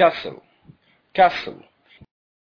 castle. Castle.